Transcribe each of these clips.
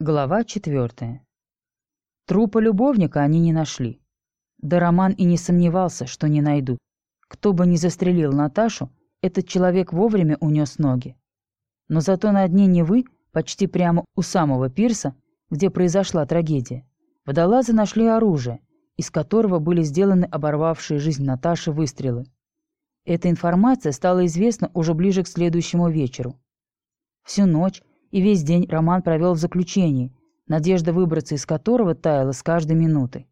Глава четвертая. Трупа любовника они не нашли. Да Роман и не сомневался, что не найдут. Кто бы ни застрелил Наташу, этот человек вовремя унес ноги. Но зато на дне Невы, почти прямо у самого пирса, где произошла трагедия, водолазы нашли оружие, из которого были сделаны оборвавшие жизнь Наташи выстрелы. Эта информация стала известна уже ближе к следующему вечеру. Всю ночь и весь день Роман провел в заключении, надежда выбраться из которого таяла с каждой минутой.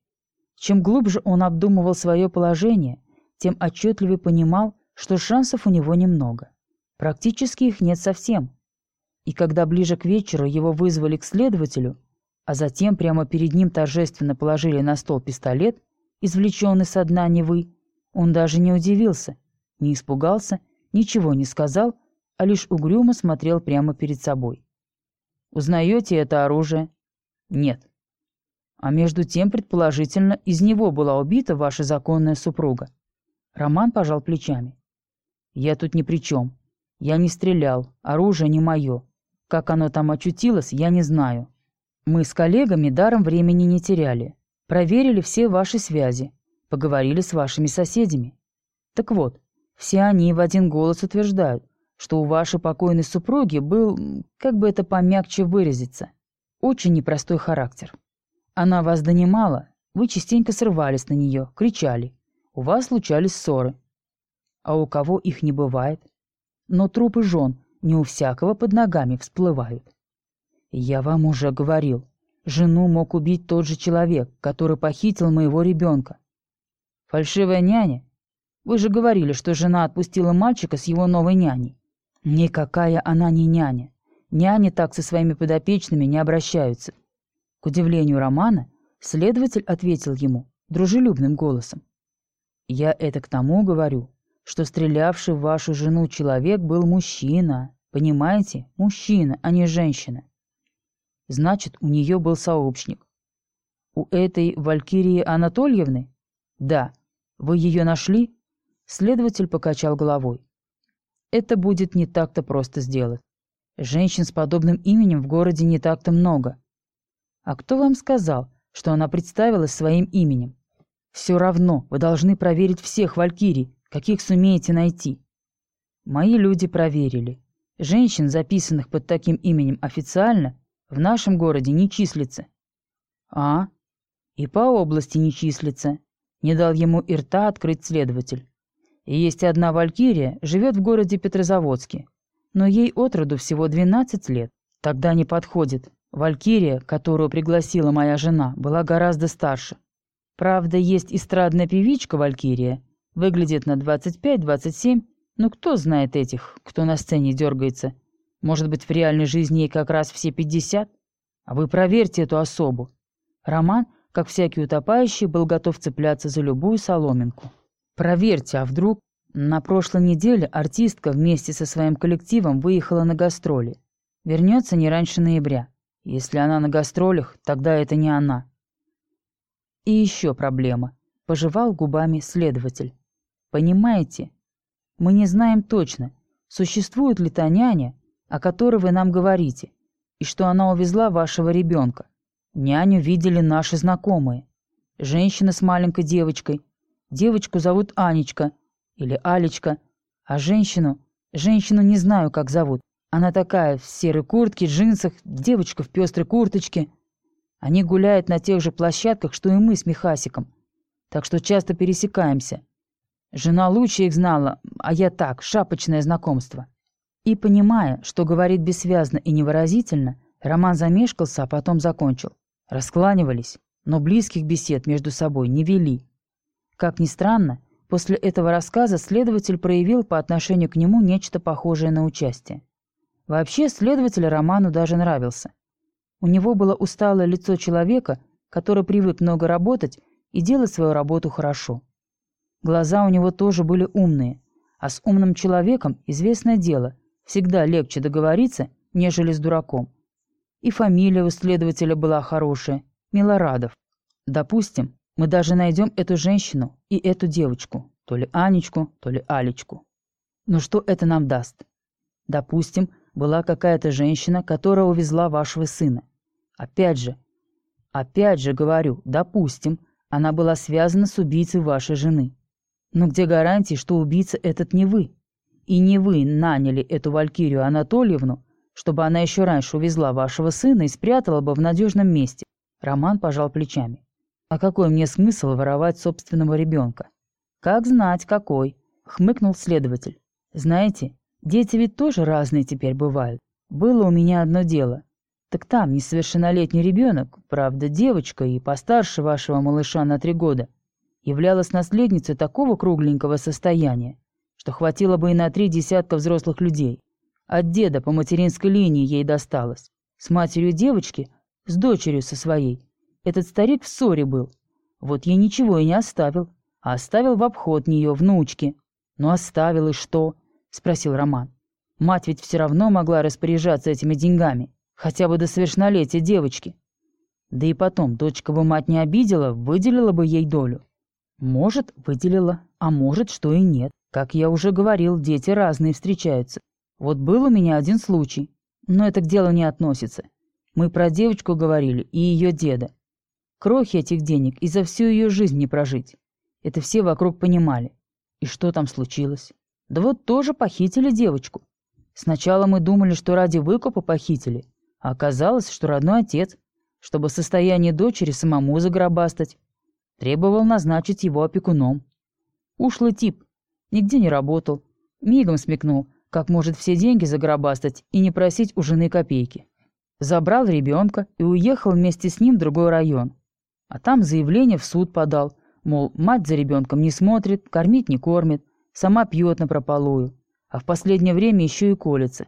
Чем глубже он обдумывал свое положение, тем отчетливее понимал, что шансов у него немного. Практически их нет совсем. И когда ближе к вечеру его вызвали к следователю, а затем прямо перед ним торжественно положили на стол пистолет, извлеченный со дна Невы, он даже не удивился, не испугался, ничего не сказал, а лишь угрюмо смотрел прямо перед собой. Узнаете это оружие? Нет. А между тем, предположительно, из него была убита ваша законная супруга. Роман пожал плечами. Я тут ни при чем. Я не стрелял, оружие не мое. Как оно там очутилось, я не знаю. Мы с коллегами даром времени не теряли. Проверили все ваши связи, поговорили с вашими соседями. Так вот, все они в один голос утверждают, что у вашей покойной супруги был, как бы это помягче выразиться, очень непростой характер. Она вас донимала, вы частенько срывались на нее, кричали. У вас случались ссоры. А у кого их не бывает? Но трупы жен не у всякого под ногами всплывают. Я вам уже говорил, жену мог убить тот же человек, который похитил моего ребенка. Фальшивая няня? Вы же говорили, что жена отпустила мальчика с его новой няней. Никакая она не няня. Няни так со своими подопечными не обращаются. К удивлению Романа, следователь ответил ему дружелюбным голосом. «Я это к тому говорю, что стрелявший в вашу жену человек был мужчина. Понимаете? Мужчина, а не женщина. Значит, у нее был сообщник. У этой Валькирии Анатольевны? Да. Вы ее нашли? Следователь покачал головой. Это будет не так-то просто сделать. Женщин с подобным именем в городе не так-то много. А кто вам сказал, что она представилась своим именем? Все равно вы должны проверить всех валькирий, каких сумеете найти. Мои люди проверили. Женщин, записанных под таким именем официально, в нашем городе не числится. А? И по области не числится. Не дал ему и рта открыть следователь. Есть одна валькирия, живет в городе Петрозаводске. Но ей отроду всего 12 лет. Тогда не подходит. Валькирия, которую пригласила моя жена, была гораздо старше. Правда, есть эстрадная певичка Валькирия. Выглядит на 25-27, но кто знает этих, кто на сцене дергается. Может быть, в реальной жизни ей как раз все 50? А вы проверьте эту особу. Роман, как всякий утопающий, был готов цепляться за любую соломинку. Проверьте, а вдруг... На прошлой неделе артистка вместе со своим коллективом выехала на гастроли. Вернется не раньше ноября. Если она на гастролях, тогда это не она. И еще проблема. Пожевал губами следователь. Понимаете, мы не знаем точно, существует ли та няня, о которой вы нам говорите, и что она увезла вашего ребенка. Няню видели наши знакомые. Женщина с маленькой девочкой, Девочку зовут Анечка или Алечка, а женщину... Женщину не знаю, как зовут. Она такая, в серой куртке, джинсах, девочка в пестрой курточке. Они гуляют на тех же площадках, что и мы с Михасиком. Так что часто пересекаемся. Жена лучше их знала, а я так, шапочное знакомство. И, понимая, что говорит бессвязно и невыразительно, Роман замешкался, а потом закончил. Раскланивались, но близких бесед между собой не вели. Как ни странно, после этого рассказа следователь проявил по отношению к нему нечто похожее на участие. Вообще, следователь Роману даже нравился. У него было усталое лицо человека, который привык много работать и делать свою работу хорошо. Глаза у него тоже были умные, а с умным человеком, известное дело, всегда легче договориться, нежели с дураком. И фамилия у следователя была хорошая – Милорадов. Допустим, мы даже найдем эту женщину и эту девочку, то ли Анечку, то ли Алечку. Но что это нам даст? Допустим, была какая-то женщина, которая увезла вашего сына. Опять же, опять же говорю, допустим, она была связана с убийцей вашей жены. Но где гарантии, что убийца этот не вы? И не вы наняли эту Валькирию Анатольевну, чтобы она еще раньше увезла вашего сына и спрятала бы в надежном месте. Роман пожал плечами. А какой мне смысл воровать собственного ребенка? Как знать, какой, хмыкнул следователь. Знаете, дети ведь тоже разные теперь бывают. Было у меня одно дело. Так там несовершеннолетний ребенок, правда, девочка и постарше вашего малыша на три года, являлась наследницей такого кругленького состояния, что хватило бы и на три десятка взрослых людей. От деда по материнской линии ей досталось. С матерью девочки, с дочерью со своей. Этот старик в ссоре был. Вот ей ничего и не оставил, а оставил в обход нее внучки. «Ну оставил и что?» — спросил Роман. «Мать ведь все равно могла распоряжаться этими деньгами, хотя бы до совершеннолетия девочки. Да и потом, дочка бы мать не обидела, выделила бы ей долю. Может, выделила, а может, что и нет. Как я уже говорил, дети разные встречаются. Вот был у меня один случай, но это к делу не относится. Мы про девочку говорили и ее деда. Крохи этих денег и за всю ее жизнь не прожить. Это все вокруг понимали. И что там случилось? Да вот тоже похитили девочку. Сначала мы думали, что ради выкупа похитили, а оказалось, что родной отец, чтобы состояние дочери самому загробастать, Требовал назначить его опекуном. Ушлый тип. Нигде не работал. Мигом смекнул, как может все деньги загробастать и не просить у жены копейки. Забрал ребенка и уехал вместе с ним в другой район. А там заявление в суд подал, мол, мать за ребенком не смотрит, кормить не кормит, сама пьет напропалую, а в последнее время еще и колется.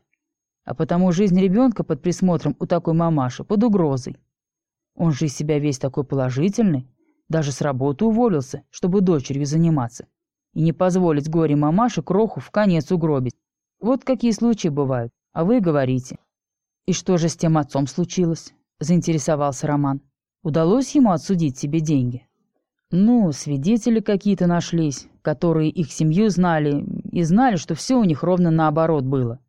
А потому жизнь ребенка под присмотром у такой мамаши под угрозой. Он же из себя весь такой положительный, даже с работы уволился, чтобы дочерью заниматься. И не позволить горе мамаше кроху в конец угробить. Вот какие случаи бывают, а вы говорите. «И что же с тем отцом случилось?» – заинтересовался Роман. «Удалось ему отсудить себе деньги?» «Ну, свидетели какие-то нашлись, которые их семью знали и знали, что все у них ровно наоборот было.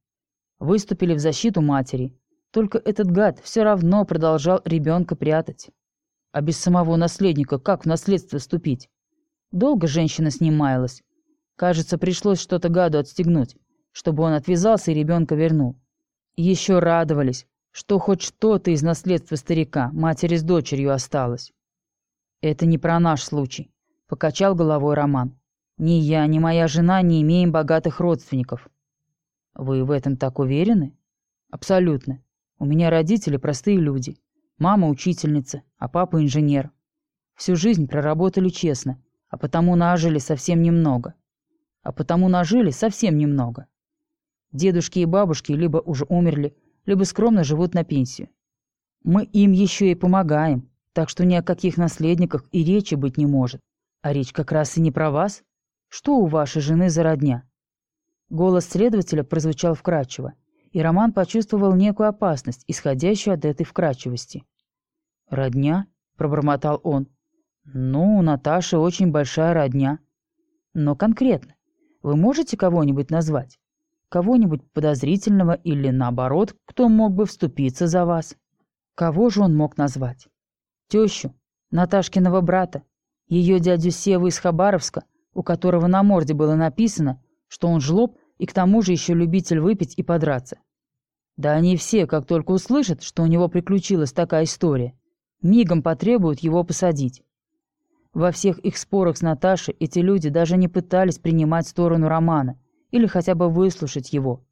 Выступили в защиту матери. Только этот гад все равно продолжал ребенка прятать. А без самого наследника как в наследство вступить? Долго женщина с ним маялась. Кажется, пришлось что-то гаду отстегнуть, чтобы он отвязался и ребенка вернул. Еще радовались, что хоть что-то из наследства старика матери с дочерью осталось. «Это не про наш случай», — покачал головой Роман. «Ни я, ни моя жена не имеем богатых родственников». «Вы в этом так уверены?» «Абсолютно. У меня родители простые люди. Мама учительница, а папа инженер. Всю жизнь проработали честно, а потому нажили совсем немного. А потому нажили совсем немного. Дедушки и бабушки либо уже умерли, либо скромно живут на пенсию. Мы им еще и помогаем, так что ни о каких наследниках и речи быть не может. А речь как раз и не про вас. Что у вашей жены за родня?» Голос следователя прозвучал вкрадчиво, и Роман почувствовал некую опасность, исходящую от этой вкрадчивости. «Родня?» — пробормотал он. «Ну, у Наташи очень большая родня. Но конкретно. Вы можете кого-нибудь назвать? Кого-нибудь подозрительного или, наоборот, кто мог бы вступиться за вас? Кого же он мог назвать? Тещу, Наташкиного брата, ее дядю Севу из Хабаровска, у которого на морде было написано, что он жлоб и к тому же еще любитель выпить и подраться. Да они все, как только услышат, что у него приключилась такая история, мигом потребуют его посадить. Во всех их спорах с Наташей эти люди даже не пытались принимать сторону Романа или хотя бы выслушать его.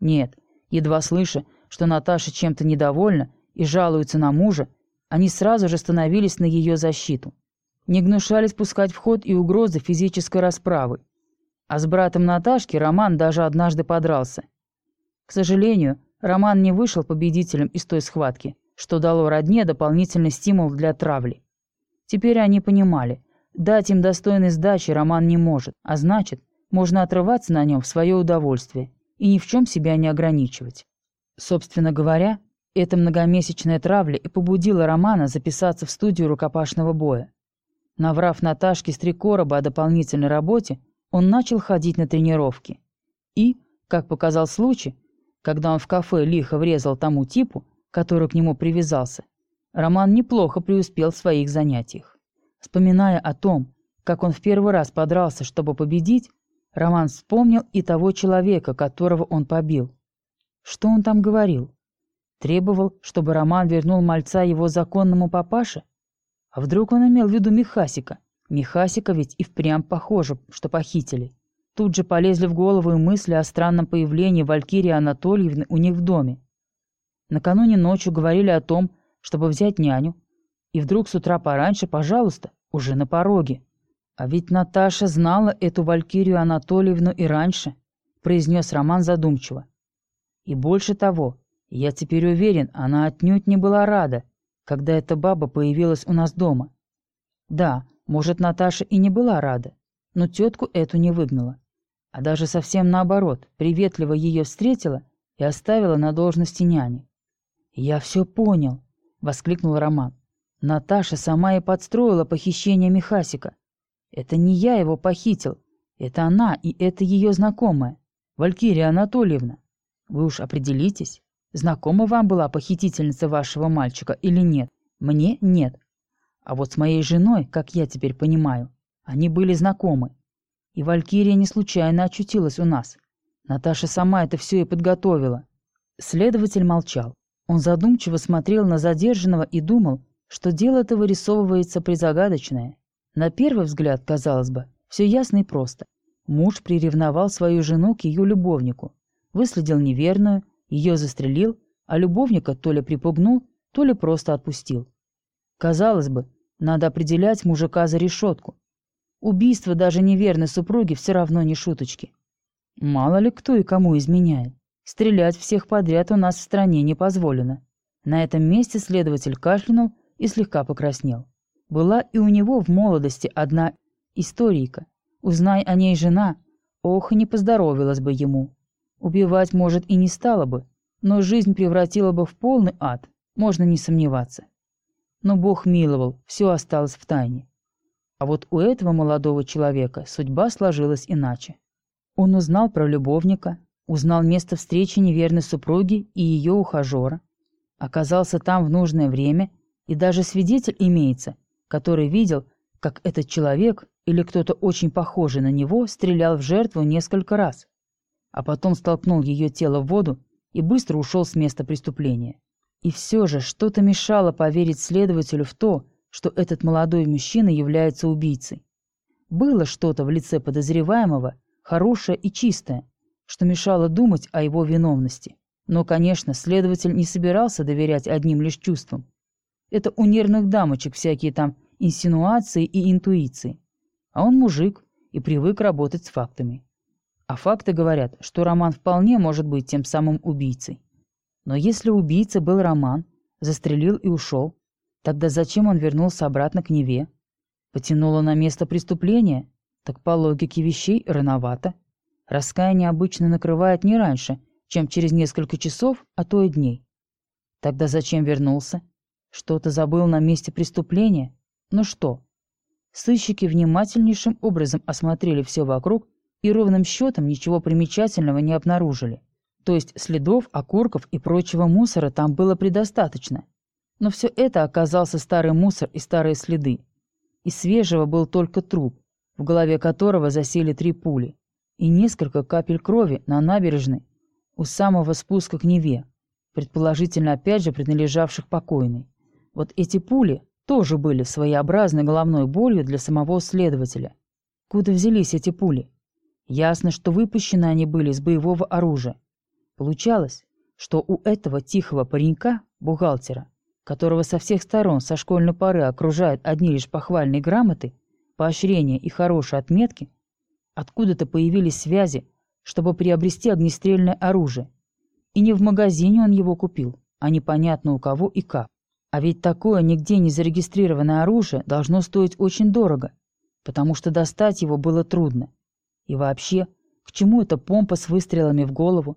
Нет, едва слыша, что Наташа чем-то недовольна и жалуется на мужа, они сразу же становились на ее защиту. Не гнушались пускать в ход и угрозы физической расправы. А с братом Наташки Роман даже однажды подрался. К сожалению, Роман не вышел победителем из той схватки – что дало родне дополнительный стимул для травли. Теперь они понимали, дать им достойной сдачи Роман не может, а значит, можно отрываться на нем в свое удовольствие и ни в чем себя не ограничивать. Собственно говоря, эта многомесячная травля и побудила Романа записаться в студию рукопашного боя. Наврав Наташке с три короба о дополнительной работе, он начал ходить на тренировки. И, как показал случай, когда он в кафе лихо врезал тому типу, который к нему привязался, Роман неплохо преуспел в своих занятиях. Вспоминая о том, как он в первый раз подрался, чтобы победить, Роман вспомнил и того человека, которого он побил. Что он там говорил? Требовал, чтобы Роман вернул мальца его законному папаше? А вдруг он имел в виду Михасика? Михасика ведь и впрямь похоже, что похитили. Тут же полезли в голову и мысли о странном появлении Валькирии Анатольевны у них в доме. Накануне ночью говорили о том, чтобы взять няню, и вдруг с утра пораньше, пожалуйста, уже на пороге. «А ведь Наташа знала эту Валькирию Анатольевну и раньше», — произнес Роман задумчиво. «И больше того, я теперь уверен, она отнюдь не была рада, когда эта баба появилась у нас дома. Да, может, Наташа и не была рада, но тетку эту не выгнала, а даже совсем наоборот, приветливо ее встретила и оставила на должности няни. «Я все понял», — воскликнул Роман. «Наташа сама и подстроила похищение Михасика. Это не я его похитил. Это она и это ее знакомая, Валькирия Анатольевна. Вы уж определитесь, знакома вам была похитительница вашего мальчика или нет. Мне нет. А вот с моей женой, как я теперь понимаю, они были знакомы. И Валькирия не случайно очутилась у нас. Наташа сама это все и подготовила. Следователь молчал. Он задумчиво смотрел на задержанного и думал, что дело-то вырисовывается призагадочное. На первый взгляд, казалось бы, все ясно и просто. Муж приревновал свою жену к ее любовнику, выследил неверную, ее застрелил, а любовника то ли припугнул, то ли просто отпустил. Казалось бы, надо определять мужика за решетку. Убийство даже неверной супруги все равно не шуточки. Мало ли кто и кому изменяет. Стрелять всех подряд у нас в стране не позволено. На этом месте следователь кашлянул и слегка покраснел. Была и у него в молодости одна историйка. Узнай о ней жена, ох, и не поздоровилась бы ему. Убивать, может, и не стала бы, но жизнь превратила бы в полный ад, можно не сомневаться. Но Бог миловал, все осталось в тайне. А вот у этого молодого человека судьба сложилась иначе. Он узнал про любовника, узнал место встречи неверной супруги и ее ухажера, оказался там в нужное время, и даже свидетель имеется, который видел, как этот человек или кто-то очень похожий на него стрелял в жертву несколько раз, а потом столкнул ее тело в воду и быстро ушел с места преступления. И все же что-то мешало поверить следователю в то, что этот молодой мужчина является убийцей. Было что-то в лице подозреваемого, хорошее и чистое, что мешало думать о его виновности. Но, конечно, следователь не собирался доверять одним лишь чувствам. Это у нервных дамочек всякие там инсинуации и интуиции. А он мужик и привык работать с фактами. А факты говорят, что Роман вполне может быть тем самым убийцей. Но если убийца был Роман, застрелил и ушел, тогда зачем он вернулся обратно к Неве? Потянуло на место преступления? Так по логике вещей рановато. Раскаяние обычно накрывает не раньше, чем через несколько часов, а то и дней. Тогда зачем вернулся? Что-то забыл на месте преступления? Ну что? Сыщики внимательнейшим образом осмотрели все вокруг и ровным счетом ничего примечательного не обнаружили. То есть следов, окурков и прочего мусора там было предостаточно. Но все это оказался старый мусор и старые следы. Из свежего был только труп, в голове которого засели три пули, и несколько капель крови на набережной у самого спуска к Неве, предположительно опять же принадлежавших покойной. Вот эти пули тоже были своеобразной головной болью для самого следователя. Куда взялись эти пули? Ясно, что выпущены они были из боевого оружия. Получалось, что у этого тихого паренька, бухгалтера, которого со всех сторон со школьной поры окружают одни лишь похвальные грамоты, поощрения и хорошие отметки, откуда-то появились связи, чтобы приобрести огнестрельное оружие. И не в магазине он его купил, а непонятно у кого и как. А ведь такое нигде не зарегистрированное оружие должно стоить очень дорого, потому что достать его было трудно. И вообще, к чему эта помпа с выстрелами в голову?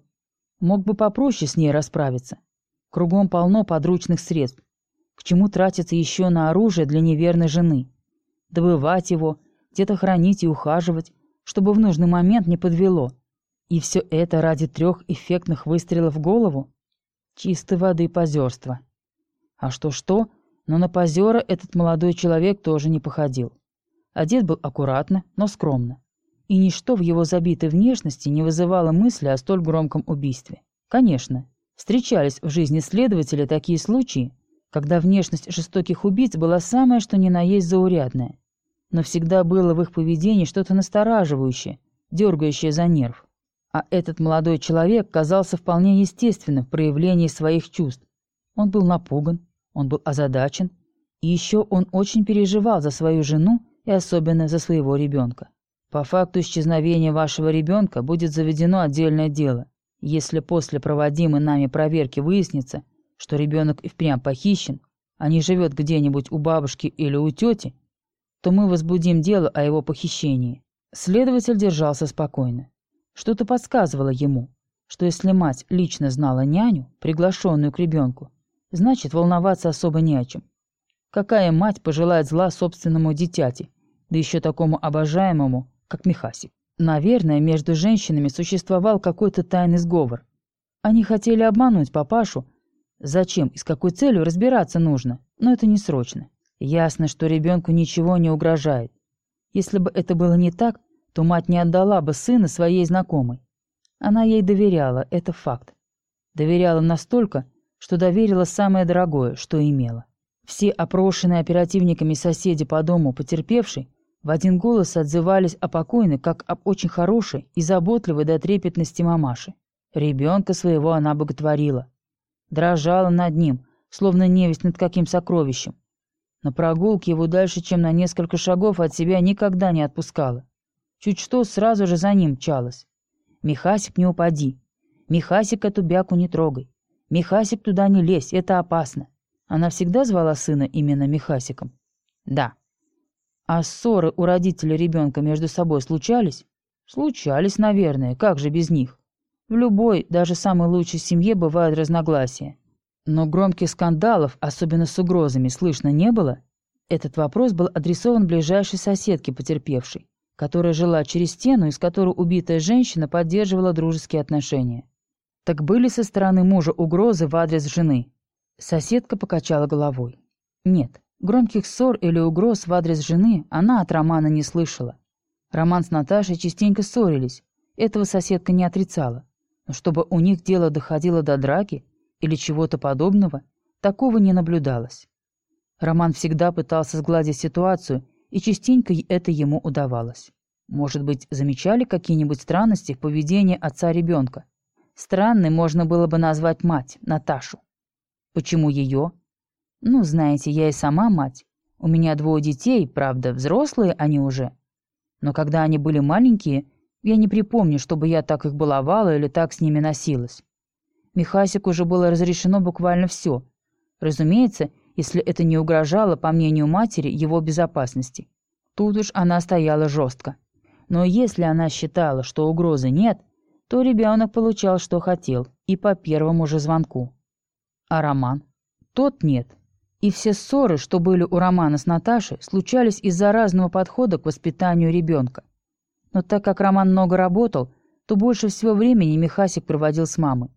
Мог бы попроще с ней расправиться. Кругом полно подручных средств. К чему тратиться еще на оружие для неверной жены? Добывать его, где-то хранить и ухаживать, чтобы в нужный момент не подвело. И все это ради трех эффектных выстрелов в голову? Чистой воды позерство. А что-что, Но на позера этот молодой человек тоже не походил. Одет был аккуратно, но скромно. И ничто в его забитой внешности не вызывало мысли о столь громком убийстве. Конечно, встречались в жизни следователя такие случаи, когда внешность жестоких убийц была самое что ни на есть заурядная. Но всегда было в их поведении что-то настораживающее, дергающее за нерв. А этот молодой человек казался вполне естественным в проявлении своих чувств. Он был напуган, он был озадачен, и еще он очень переживал за свою жену и особенно за своего ребенка. По факту исчезновения вашего ребенка будет заведено отдельное дело. Если после проводимой нами проверки выяснится, что ребенок и впрямь похищен, а не живет где-нибудь у бабушки или у тети, то мы возбудим дело о его похищении. Следователь держался спокойно. Что-то подсказывало ему, что если мать лично знала няню, приглашенную к ребенку, значит волноваться особо не о чем. Какая мать пожелает зла собственному дитяти, да еще такому обожаемому, как Михасик? Наверное, между женщинами существовал какой-то тайный сговор. Они хотели обмануть папашу, Зачем и с какой целью разбираться нужно, но это не срочно. Ясно, что ребенку ничего не угрожает. Если бы это было не так, то мать не отдала бы сына своей знакомой. Она ей доверяла, это факт. Доверяла настолько, что доверила самое дорогое, что имела. Все опрошенные оперативниками соседи по дому потерпевшей в один голос отзывались о покойной как об очень хорошей и заботливой до трепетности мамаши. Ребенка своего она боготворила, дрожала над ним, словно невесть над каким сокровищем. На прогулке его дальше, чем на несколько шагов от себя никогда не отпускала. Чуть что, сразу же за ним мчалась. «Михасик, не упади! Михасик, эту бяку не трогай! Михасик, туда не лезь, это опасно!» Она всегда звала сына именно Михасиком? Да. А ссоры у родителей ребенка между собой случались? Случались, наверное, как же без них? В любой, даже самой лучшей семье бывают разногласия. Но громких скандалов, особенно с угрозами, слышно не было? Этот вопрос был адресован ближайшей соседке потерпевшей, которая жила через стену и с которой убитая женщина поддерживала дружеские отношения. Так были со стороны мужа угрозы в адрес жены? Соседка покачала головой. Нет, громких ссор или угроз в адрес жены она от Романа не слышала. Роман с Наташей частенько ссорились, этого соседка не отрицала. Но чтобы у них дело доходило до драки или чего-то подобного, такого не наблюдалось. Роман всегда пытался сгладить ситуацию, и частенько это ему удавалось. Может быть, замечали какие-нибудь странности в поведении отца ребенка? Странной можно было бы назвать мать, Наташу. Почему ее? Ну, знаете, я и сама мать. У меня двое детей, правда, взрослые они уже. Но когда они были маленькие, я не припомню, чтобы я так их баловала или так с ними носилась. Михасику уже было разрешено буквально все. Разумеется, если это не угрожало, по мнению матери, его безопасности. Тут уж она стояла жестко. Но если она считала, что угрозы нет, то ребенок получал, что хотел, и по первому же звонку. А Роман? Тот нет. И все ссоры, что были у Романа с Наташей, случались из-за разного подхода к воспитанию ребенка. Но так как Роман много работал, то больше всего времени Михасик проводил с мамой.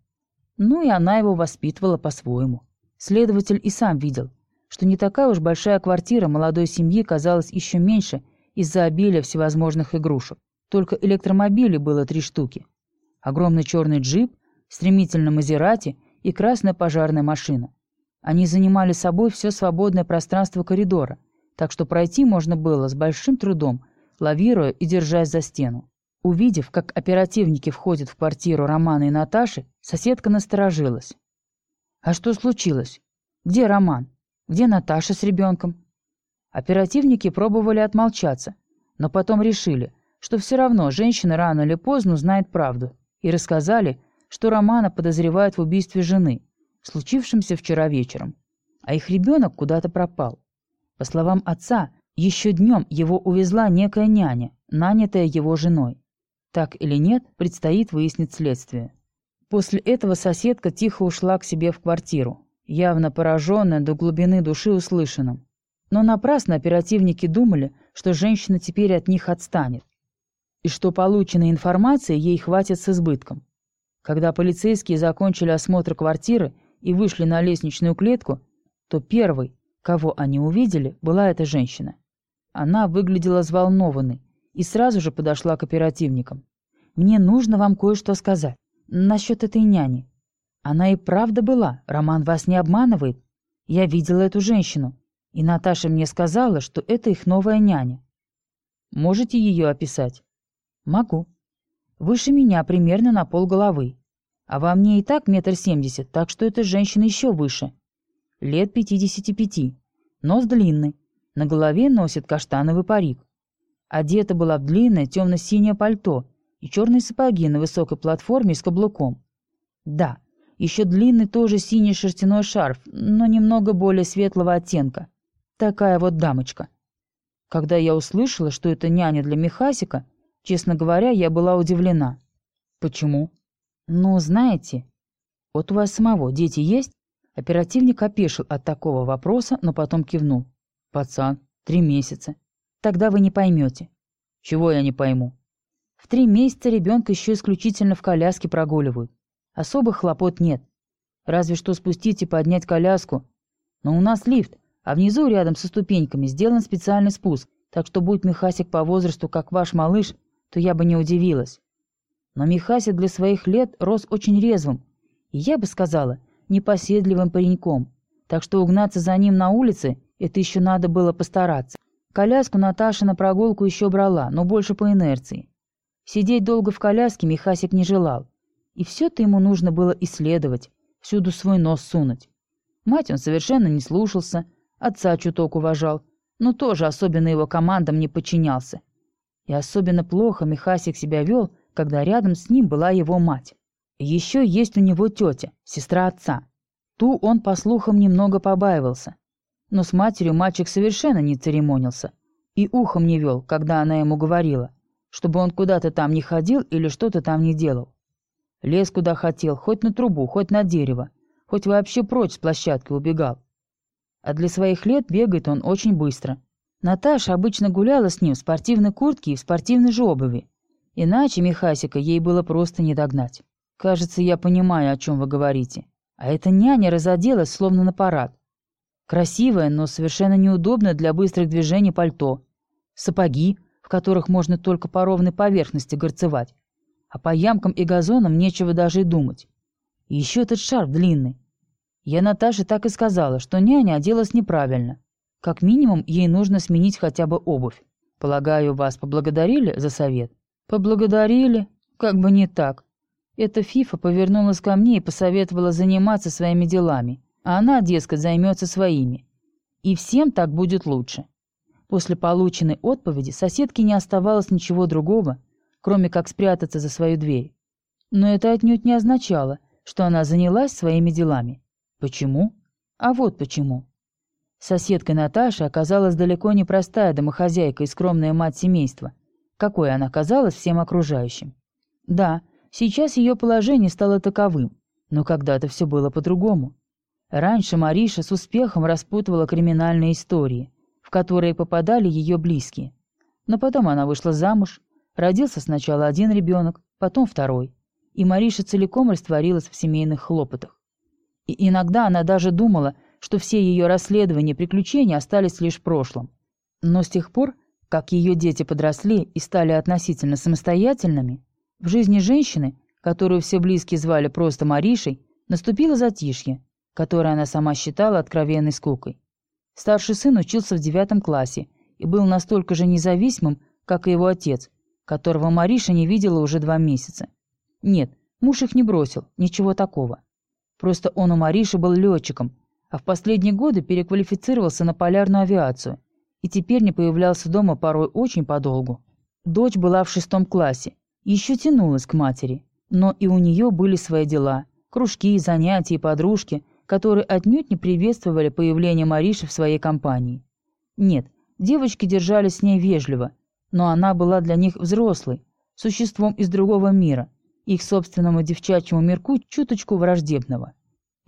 Ну и она его воспитывала по-своему. Следователь и сам видел, что не такая уж большая квартира молодой семьи казалась еще меньше из-за обилия всевозможных игрушек. Только электромобилей было три штуки. Огромный черный джип, стремительно Мазерати и красная пожарная машина. Они занимали собой все свободное пространство коридора, так что пройти можно было с большим трудом, лавируя и держась за стену. Увидев, как оперативники входят в квартиру Романа и Наташи, соседка насторожилась. «А что случилось? Где Роман? Где Наташа с ребенком?» Оперативники пробовали отмолчаться, но потом решили, что все равно женщина рано или поздно знает правду, и рассказали, что Романа подозревают в убийстве жены, случившемся вчера вечером, а их ребенок куда-то пропал. По словам отца, еще днем его увезла некая няня, нанятая его женой. Так или нет, предстоит выяснить следствие. После этого соседка тихо ушла к себе в квартиру, явно пораженная до глубины души услышанным. Но напрасно оперативники думали, что женщина теперь от них отстанет, и что полученной информации ей хватит с избытком. Когда полицейские закончили осмотр квартиры и вышли на лестничную клетку, то первый, Кого они увидели, была эта женщина. Она выглядела взволнованной и сразу же подошла к оперативникам. «Мне нужно вам кое-что сказать. Насчет этой няни. Она и правда была, Роман вас не обманывает. Я видела эту женщину, и Наташа мне сказала, что это их новая няня. Можете ее описать? Могу. Выше меня примерно на пол головы. А во мне и так метр семьдесят, так что эта женщина еще выше. Лет пятидесяти пяти. Нос длинный. На голове носит каштановый парик. Одета была в длинное темно-синее пальто и черные сапоги на высокой платформе с каблуком. Да, еще длинный тоже синий шерстяной шарф, но немного более светлого оттенка. Такая вот дамочка. Когда я услышала, что это няня для Михасика, честно говоря, я была удивлена. Почему? Ну, знаете, вот у вас самого дети есть? Оперативник опешил от такого вопроса, но потом кивнул. Пацан, три месяца. Тогда вы не поймете. Чего я не пойму? В три месяца ребенка еще исключительно в коляске прогуливают. Особых хлопот нет. Разве что спустить и поднять коляску. Но у нас лифт, а внизу рядом со ступеньками сделан специальный спуск, так что будь Михасик по возрасту, как ваш малыш, то я бы не удивилась. Но Михасик для своих лет рос очень резвым, и я бы сказала, непоседливым пареньком, так что угнаться за ним на улице – это еще надо было постараться. Коляску Наташа на прогулку еще брала, но больше по инерции. Сидеть долго в коляске Михасик не желал, и все-то ему нужно было исследовать, всюду свой нос сунуть. Мать он совершенно не слушался, отца чуток уважал, но тоже особенно его командам не подчинялся. И особенно плохо Михасик себя вел, когда рядом с ним была его мать. Еще есть у него тетя, сестра отца. Ту он, по слухам, немного побаивался. Но с матерью мальчик совершенно не церемонился и ухом не вел, когда она ему говорила, чтобы он куда-то там не ходил или что-то там не делал. Лез куда хотел, хоть на трубу, хоть на дерево, хоть вообще прочь с площадки убегал. А для своих лет бегает он очень быстро. Наташа обычно гуляла с ним в спортивной куртке и в спортивной же обуви. Иначе Михасика ей было просто не догнать. Кажется, я понимаю, о чем вы говорите. А эта няня разоделась, словно на парад. Красивое, но совершенно неудобное для быстрых движений пальто. Сапоги, в которых можно только по ровной поверхности горцевать а по ямкам и газонам нечего даже и думать. И еще этот шарф длинный. Я Наташе так и сказала, что няня оделась неправильно. Как минимум, ей нужно сменить хотя бы обувь. Полагаю, вас поблагодарили за совет? Поблагодарили? Как бы не так. Эта Фифа повернулась ко мне и посоветовала заниматься своими делами, а она, дескать, займется своими. И всем так будет лучше. После полученной отповеди соседке не оставалось ничего другого, кроме как спрятаться за свою дверь. Но это отнюдь не означало, что она занялась своими делами. Почему? А вот почему. Соседка Наташа оказалась далеко не простая домохозяйка и скромная мать семейства, какой она казалась всем окружающим. Да, сейчас ее положение стало таковым, но когда-то все было по-другому. Раньше Мариша с успехом распутывала криминальные истории, в которые попадали ее близкие. Но потом она вышла замуж, Родился сначала один ребенок, потом второй. И Мариша целиком растворилась в семейных хлопотах. И иногда она даже думала, что все ее расследования и приключения остались лишь в прошлом. Но с тех пор, как ее дети подросли и стали относительно самостоятельными, в жизни женщины, которую все близкие звали просто Маришей, наступило затишье, которое она сама считала откровенной скукой. Старший сын учился в девятом классе и был настолько же независимым, как и его отец, которого Мариша не видела уже два месяца. Нет, муж их не бросил, ничего такого. Просто он у Мариши был летчиком, а в последние годы переквалифицировался на полярную авиацию и теперь не появлялся дома порой очень подолгу. Дочь была в шестом классе, еще тянулась к матери, но и у нее были свои дела, кружки, занятия и подружки, которые отнюдь не приветствовали появление Мариши в своей компании. Нет, девочки держались с ней вежливо, но она была для них взрослой, существом из другого мира, их собственному девчачьему мирку чуточку враждебного.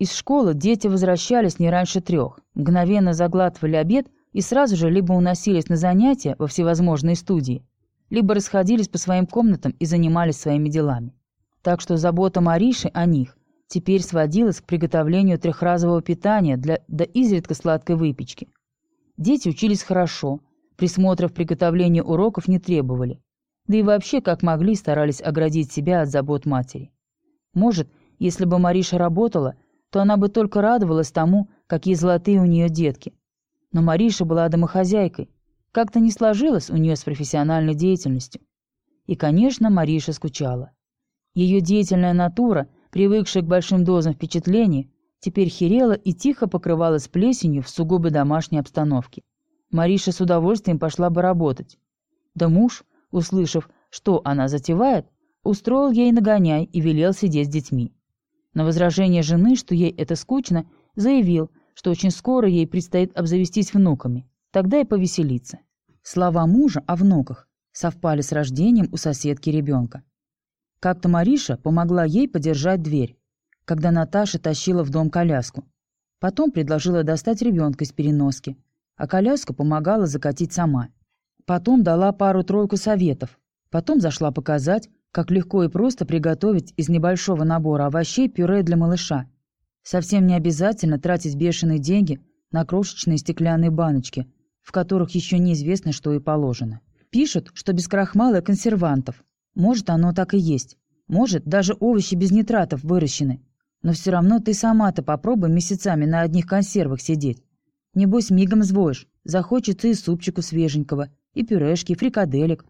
Из школы дети возвращались не раньше трех, мгновенно заглатывали обед и сразу же либо уносились на занятия во всевозможные студии, либо расходились по своим комнатам и занимались своими делами. Так что забота Мариши о них теперь сводилась к приготовлению трехразового питания для до изредка сладкой выпечки. Дети учились хорошо, присмотра в приготовлении уроков не требовали, да и вообще, как могли, старались оградить себя от забот матери. Может, если бы Мариша работала, то она бы только радовалась тому, какие золотые у нее детки. Но Мариша была домохозяйкой. Как-то не сложилось у нее с профессиональной деятельностью. И, конечно, Мариша скучала. Ее деятельная натура, привыкшая к большим дозам впечатлений, теперь херела и тихо покрывалась плесенью в сугубо домашней обстановке. Мариша с удовольствием пошла бы работать. Да муж, услышав, что она затевает, устроил ей нагоняй и велел сидеть с детьми. На возражение жены, что ей это скучно, заявил, что очень скоро ей предстоит обзавестись внуками, тогда и повеселиться. Слова мужа о внуках совпали с рождением у соседки ребенка. Как-то Мариша помогла ей подержать дверь, когда Наташа тащила в дом коляску. Потом предложила достать ребенка из переноски, а коляску помогала закатить сама. Потом дала пару-тройку советов. Потом зашла показать, как легко и просто приготовить из небольшого набора овощей пюре для малыша. Совсем не обязательно тратить бешеные деньги на крошечные стеклянные баночки, в которых еще неизвестно, что и положено. Пишут, что без крахмала и консервантов. Может, оно так и есть. Может, даже овощи без нитратов выращены. Но все равно ты сама-то попробуй месяцами на одних консервах сидеть. Небось, мигом взвоишь. Захочется и супчику свеженького, и пюрешки, и фрикаделек.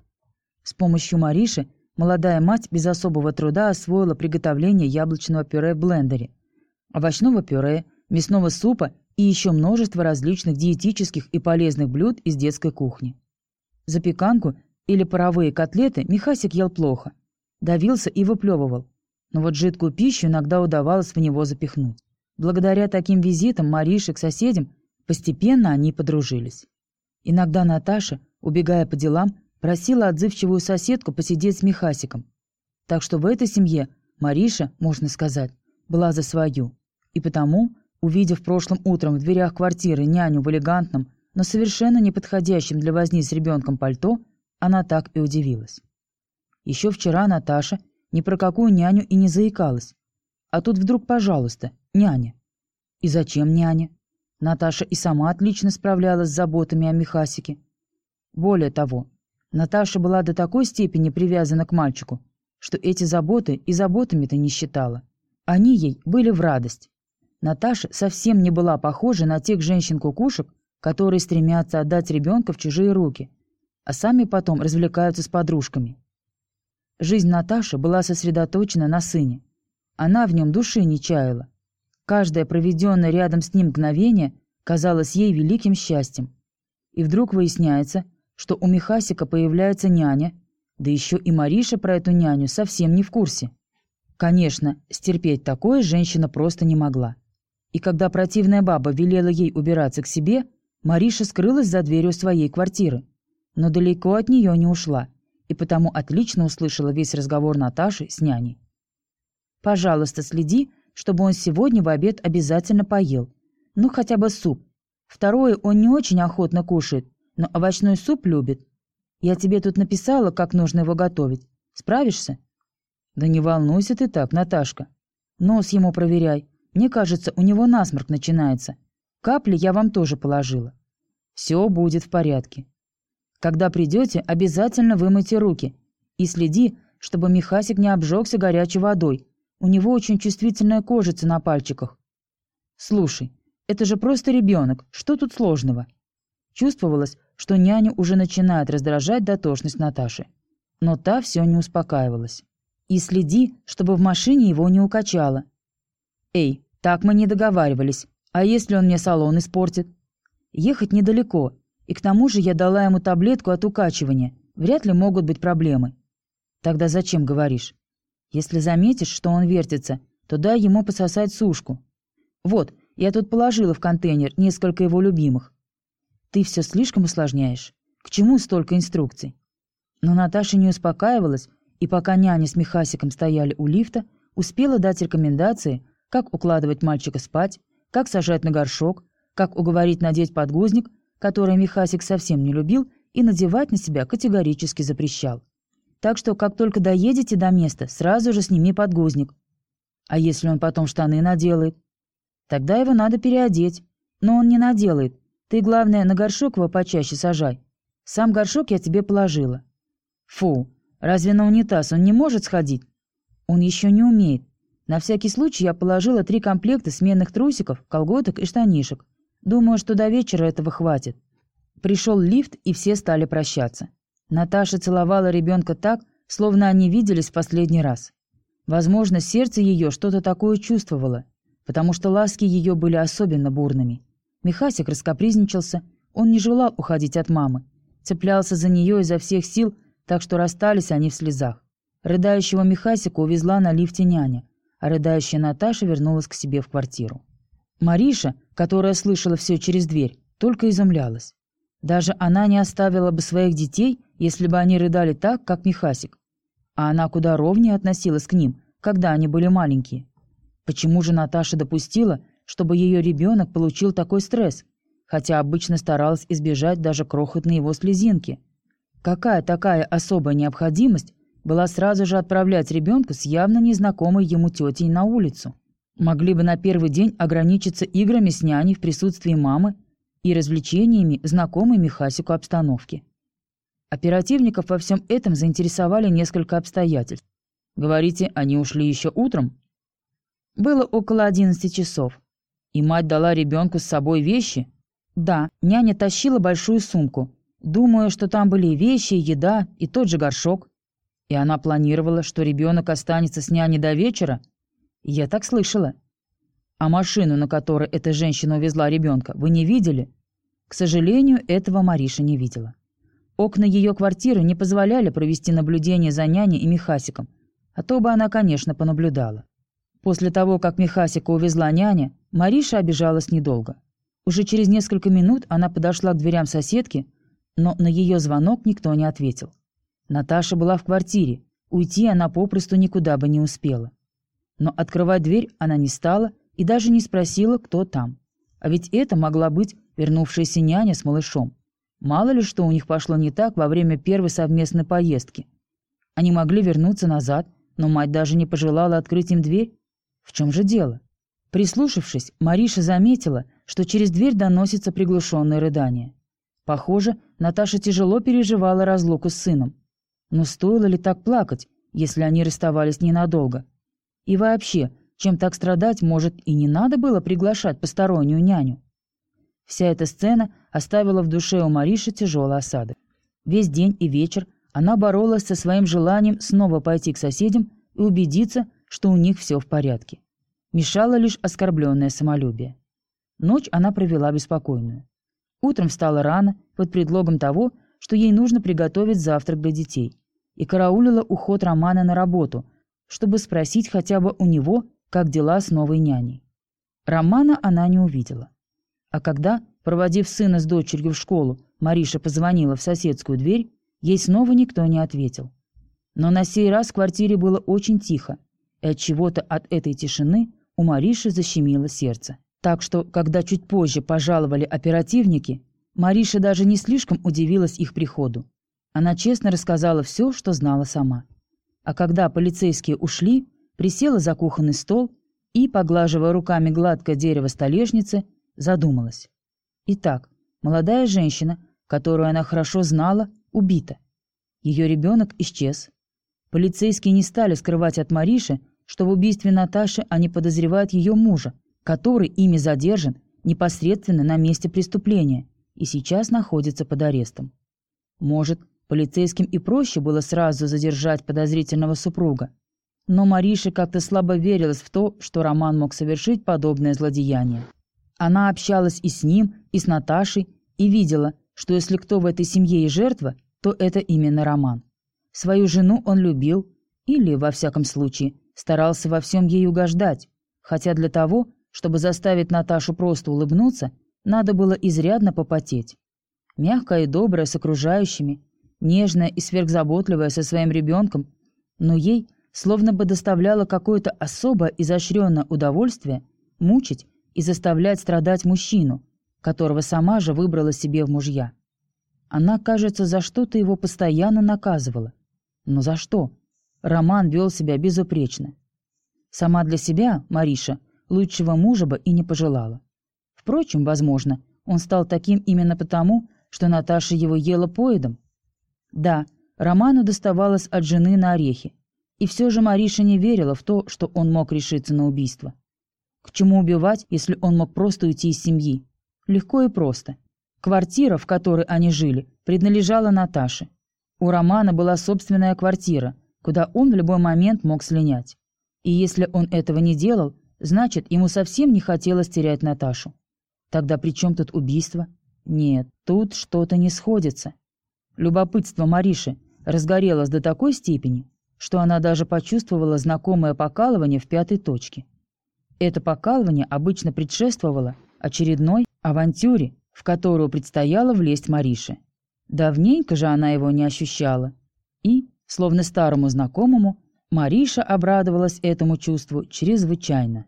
С помощью Мариши молодая мать без особого труда освоила приготовление яблочного пюре в блендере, овощного пюре, мясного супа и еще множество различных диетических и полезных блюд из детской кухни. Запеканку или паровые котлеты Михасик ел плохо. Давился и выплевывал но вот жидкую пищу иногда удавалось в него запихнуть. Благодаря таким визитам Марише к соседям постепенно они подружились. Иногда Наташа, убегая по делам, просила отзывчивую соседку посидеть с Михасиком. Так что в этой семье Мариша, можно сказать, была за свою. И потому, увидев прошлым утром в дверях квартиры няню в элегантном, но совершенно неподходящем для возни с ребенком пальто, она так и удивилась. Еще вчера Наташа ни про какую няню и не заикалась. А тут вдруг, пожалуйста, няня. И зачем няня? Наташа и сама отлично справлялась с заботами о Михасике. Более того, Наташа была до такой степени привязана к мальчику, что эти заботы и заботами-то не считала. Они ей были в радость. Наташа совсем не была похожа на тех женщин-кукушек, которые стремятся отдать ребенка в чужие руки, а сами потом развлекаются с подружками. Жизнь Наташи была сосредоточена на сыне. Она в нем души не чаяла. Каждое проведенное рядом с ним мгновение казалось ей великим счастьем. И вдруг выясняется, что у Михасика появляется няня, да еще и Мариша про эту няню совсем не в курсе. Конечно, стерпеть такое женщина просто не могла. И когда противная баба велела ей убираться к себе, Мариша скрылась за дверью своей квартиры, но далеко от нее не ушла и потому отлично услышала весь разговор Наташи с няней. «Пожалуйста, следи, чтобы он сегодня в обед обязательно поел. Ну, хотя бы суп. Второе он не очень охотно кушает, но овощной суп любит. Я тебе тут написала, как нужно его готовить. Справишься?» «Да не волнуйся ты так, Наташка. Нос ему проверяй. Мне кажется, у него насморк начинается. Капли я вам тоже положила. Все будет в порядке. Когда придете, обязательно вымойте руки. И следи, чтобы Михасик не обжегся горячей водой. У него очень чувствительная кожица на пальчиках. Слушай, это же просто ребенок. Что тут сложного? Чувствовалось, что няню уже начинает раздражать дотошность Наташи. Но та все не успокаивалась. И следи, чтобы в машине его не укачало. Эй, так мы не договаривались. А если он мне салон испортит? Ехать недалеко, и к тому же я дала ему таблетку от укачивания. Вряд ли могут быть проблемы. Тогда зачем говоришь? Если заметишь, что он вертится, то дай ему пососать сушку. Вот, я тут положила в контейнер несколько его любимых. Ты все слишком усложняешь. К чему столько инструкций? Но Наташа не успокаивалась, и пока няня с Михасиком стояли у лифта, успела дать рекомендации, как укладывать мальчика спать, как сажать на горшок, как уговорить надеть подгузник которое Михасик совсем не любил и надевать на себя категорически запрещал. Так что, как только доедете до места, сразу же сними подгузник. А если он потом штаны наделает? Тогда его надо переодеть. Но он не наделает. Ты, главное, на горшок его почаще сажай. Сам горшок я тебе положила. Фу, разве на унитаз он не может сходить? Он еще не умеет. На всякий случай я положила три комплекта сменных трусиков, колготок и штанишек. Думаю, что до вечера этого хватит. Пришел лифт, и все стали прощаться. Наташа целовала ребенка так, словно они виделись в последний раз. Возможно, сердце ее что-то такое чувствовало, потому что ласки ее были особенно бурными. Михасик раскопризничался, он не желал уходить от мамы, цеплялся за нее изо всех сил, так что расстались они в слезах. Рыдающего Михасика увезла на лифте няня, а рыдающая Наташа вернулась к себе в квартиру. Мариша, которая слышала все через дверь, только изумлялась. Даже она не оставила бы своих детей, если бы они рыдали так, как Михасик. А она куда ровнее относилась к ним, когда они были маленькие. Почему же Наташа допустила, чтобы ее ребенок получил такой стресс, хотя обычно старалась избежать даже крохотной его слезинки? Какая такая особая необходимость была сразу же отправлять ребенка с явно незнакомой ему тетей на улицу. Могли бы на первый день ограничиться играми с няней в присутствии мамы и развлечениями, знакомыми Хасику обстановки. Оперативников во всем этом заинтересовали несколько обстоятельств. Говорите, они ушли еще утром? Было около 11 часов. И мать дала ребенку с собой вещи? Да, няня тащила большую сумку. Думаю, что там были вещи, еда и тот же горшок. И она планировала, что ребенок останется с няней до вечера? Я так слышала. А машину, на которой эта женщина увезла ребенка, вы не видели? К сожалению, этого Мариша не видела. Окна ее квартиры не позволяли провести наблюдение за няней и Михасиком, а то бы она, конечно, понаблюдала. После того, как Михасика увезла няня, Мариша обижалась недолго. Уже через несколько минут она подошла к дверям соседки, но на ее звонок никто не ответил. Наташа была в квартире, уйти она попросту никуда бы не успела. Но открывать дверь она не стала и даже не спросила, кто там. А ведь это могла быть вернувшаяся няня с малышом. Мало ли что у них пошло не так во время первой совместной поездки. Они могли вернуться назад, но мать даже не пожелала открыть им дверь. В чем же дело? Прислушавшись, Мариша заметила, что через дверь доносится приглушенное рыдание. Похоже, Наташа тяжело переживала разлуку с сыном. Но стоило ли так плакать, если они расставались ненадолго? И вообще, чем так страдать, может, и не надо было приглашать постороннюю няню? Вся эта сцена оставила в душе у Мариши тяжелый осадок. Весь день и вечер она боролась со своим желанием снова пойти к соседям и убедиться, что у них все в порядке. Мешало лишь оскорбленное самолюбие. Ночь она провела беспокойную. Утром встала рано, под предлогом того, что ей нужно приготовить завтрак для детей и караулила уход Романа на работу, чтобы спросить хотя бы у него, как дела с новой няней. Романа она не увидела. А когда, проводив сына с дочерью в школу, Мариша позвонила в соседскую дверь, ей снова никто не ответил. Но на сей раз в квартире было очень тихо, и от чего-то от этой тишины у Мариши защемило сердце. Так что, когда чуть позже пожаловали оперативники, Мариша даже не слишком удивилась их приходу. Она честно рассказала все, что знала сама. А когда полицейские ушли, присела за кухонный стол и, поглаживая руками гладкое дерево столешницы, задумалась. Итак, молодая женщина, которую она хорошо знала, убита. Ее ребенок исчез. Полицейские не стали скрывать от Мариши, что в убийстве Наташи они подозревают ее мужа, который ими задержан непосредственно на месте преступления и сейчас находится под арестом. Может, Полицейским и проще было сразу задержать подозрительного супруга. Но Мариша как-то слабо верилась в то, что Роман мог совершить подобное злодеяние. Она общалась и с ним, и с Наташей, и видела, что если кто в этой семье и жертва, то это именно Роман. Свою жену он любил, или, во всяком случае, старался во всем ей угождать, хотя для того, чтобы заставить Наташу просто улыбнуться, надо было изрядно попотеть. Мягкая и добрая с окружающими, нежная и сверхзаботливая со своим ребенком, но ей словно бы доставляло какое-то особое изощренное удовольствие мучить и заставлять страдать мужчину, которого сама же выбрала себе в мужья. Она, кажется, за что-то его постоянно наказывала. Но за что? Роман вел себя безупречно. Сама для себя, Мариша, лучшего мужа бы и не пожелала. Впрочем, возможно, он стал таким именно потому, что Наташа его ела поедом. Да, Роману доставалось от жены на орехи. И все же Мариша не верила в то, что он мог решиться на убийство. К чему убивать, если он мог просто уйти из семьи? Легко и просто. Квартира, в которой они жили, принадлежала Наташе. У Романа была собственная квартира, куда он в любой момент мог слинять. И если он этого не делал, значит, ему совсем не хотелось терять Наташу. Тогда при чем тут убийство? Нет, тут что-то не сходится. Любопытство Мариши разгорелось до такой степени, что она даже почувствовала знакомое покалывание в пятой точке. Это покалывание обычно предшествовало очередной авантюре, в которую предстояло влезть Марише. Давненько же она его не ощущала. Словно старому знакомому, Мариша обрадовалась этому чувству чрезвычайно.